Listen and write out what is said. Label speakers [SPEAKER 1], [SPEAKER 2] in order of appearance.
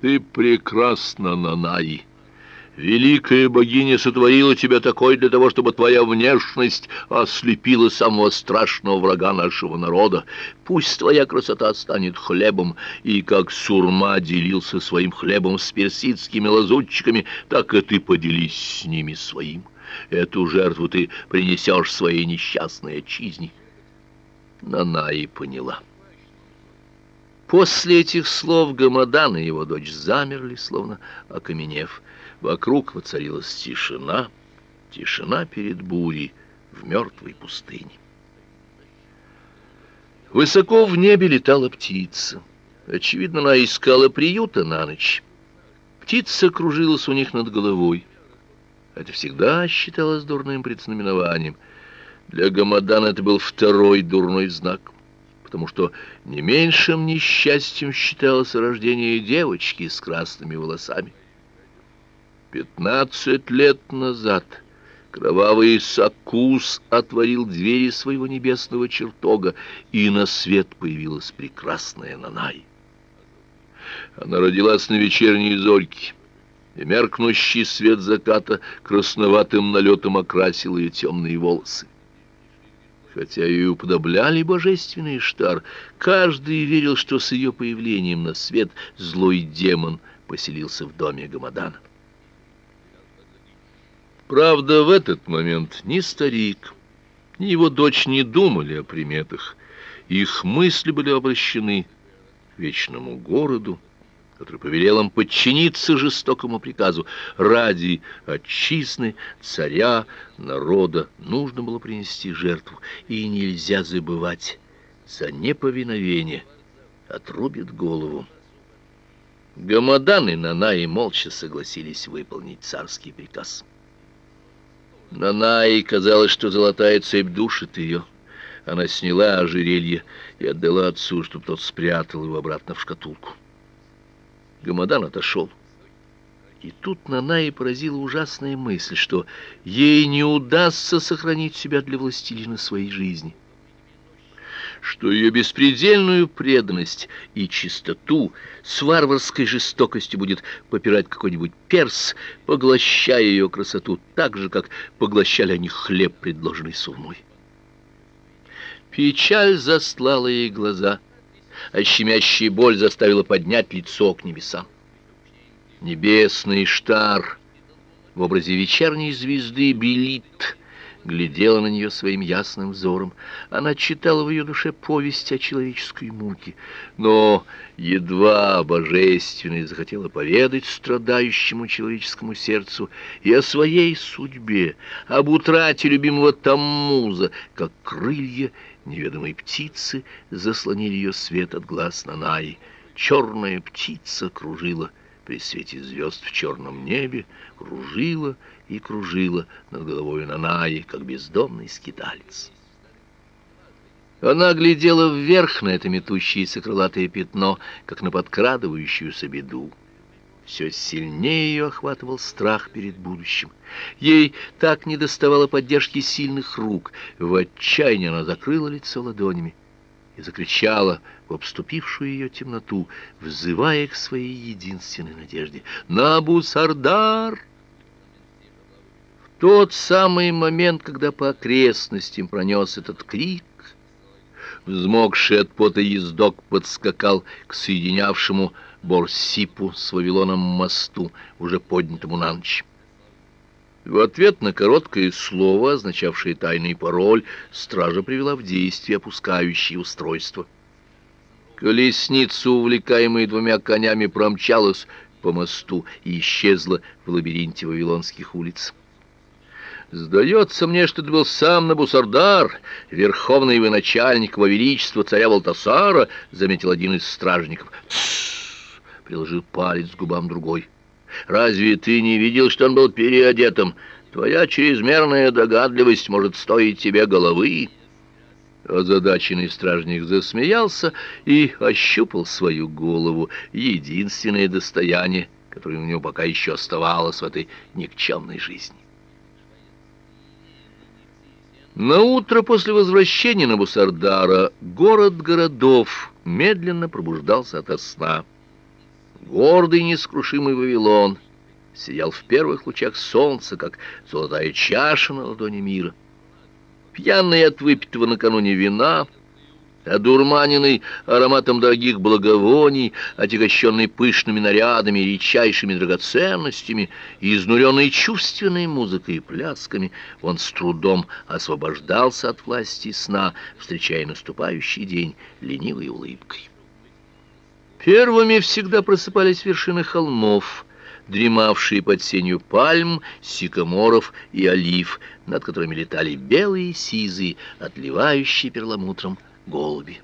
[SPEAKER 1] Ты прекрасна, Нанаи. Великая богиня сотворила тебя такой для того, чтобы твоя внешность ослепила самого страшного врага нашего народа. Пусть твоя красота станет хлебом, и как Сурма делился своим хлебом с персидскими лазутчиками, так и ты поделись с ними своим. Эту жертву ты принесешь своей несчастной отчизне. Нанаи поняла. После этих слов Гамадан и его дочь замерли, словно окаменев. Вокруг воцарилась тишина, тишина перед бурей в мертвой пустыне. Высоко в небе летала птица. Очевидно, она искала приюта на ночь. Птица кружилась у них над головой. Это всегда считалось дурным предзнаменованием. Для Гамадана это был второй дурной знак потому что не меньшим несчастьем считалось рождение девочки с красными волосами. Пятнадцать лет назад кровавый Сакус отворил двери своего небесного чертога, и на свет появилась прекрасная Нанай. Она родилась на вечерней зорьке, и меркнущий свет заката красноватым налетом окрасил ее темные волосы. Хотя и уподобляли божественный Штар, каждый верил, что с ее появлением на свет злой демон поселился в доме Гамадана. Правда, в этот момент ни старик, ни его дочь не думали о приметах. Их мысли были обращены к вечному городу, который повелел им подчиниться жестокому приказу. Ради отчизны, царя, народа нужно было принести жертву, и нельзя забывать, за неповиновение отрубит голову. Гамадан и Нанаи молча согласились выполнить царский приказ. Нанаи казалось, что золотая цепь душит ее. Она сняла ожерелье и отдала отцу, чтобы тот спрятал его обратно в шкатулку. Гамадан отошел. И тут Нанаи поразила ужасная мысль, что ей не удастся сохранить себя для властелина своей жизни что ее беспредельную преданность и чистоту с варварской жестокостью будет попирать какой-нибудь перс, поглощая ее красоту так же, как поглощали они хлеб, предложенный сурмой. Печаль застлала ей глаза — а щемящая боль заставила поднять лицо к небесам. Небесный штар в образе вечерней звезды Белит глядела на нее своим ясным взором. Она читала в ее душе повесть о человеческой муке, но едва божественной захотела поведать страдающему человеческому сердцу и о своей судьбе, об утрате любимого Таммуза, как крылья неведомой птицы заслонили ее свет от глаз Нанаи. Черная птица кружила при свете звезд в черном небе, кружила и кружила над головой Нанаи, как бездомный скиталец. Она глядела вверх на это метущееся крылатое пятно, как на подкрадывающуюся беду. Все сильнее ее охватывал страх перед будущим. Ей так не доставало поддержки сильных рук. В отчаянии она закрыла лицо ладонями и закричала в обступившую ее темноту, взывая к своей единственной надежде. «Набусардар!» В тот самый момент, когда по окрестностям пронес этот крик, взмокший от пота ездок подскакал к соединявшему Борсипу с Вавилоном мосту, уже поднятому на ночь. В ответ на короткое слово, означавшее тайный пароль, стража привела в действие опускающее устройство. Колесница, увлекаемая двумя конями, промчалась по мосту и исчезла в лабиринте вавилонских улиц. Сдается мне, что это был сам Набусардар, верховный военачальник во величество царя Валтасара, заметил один из стражников. Тссс! приложил палец к губам другой. Разве ты не видел, что он был переодетым? Твоя чрезмерная догадливость может стоить тебе головы. Озадаченный стражник засмеялся и ощупал свою голову, единственное достояние, которое у него пока еще оставалось в этой никчемной жизни. На утро после возвращения на Бусардара город городов медленно пробуждался ото сна. Гордый нескрушимый Вавилон сиял в первых лучах солнца, как золотая чаша на ладони мира. Пьяный от выпитого накануне вина — одурманенный ароматом дорогих благовоний, отягощенный пышными нарядами и редчайшими драгоценностями, и изнуренный чувственной музыкой и плясками, он с трудом освобождался от власти сна, встречая наступающий день ленивой улыбкой. Первыми всегда просыпались вершины холмов, дремавшие под сенью пальм, сикаморов и олив, над которыми летали белые сизые, отливающие перламутром голуби.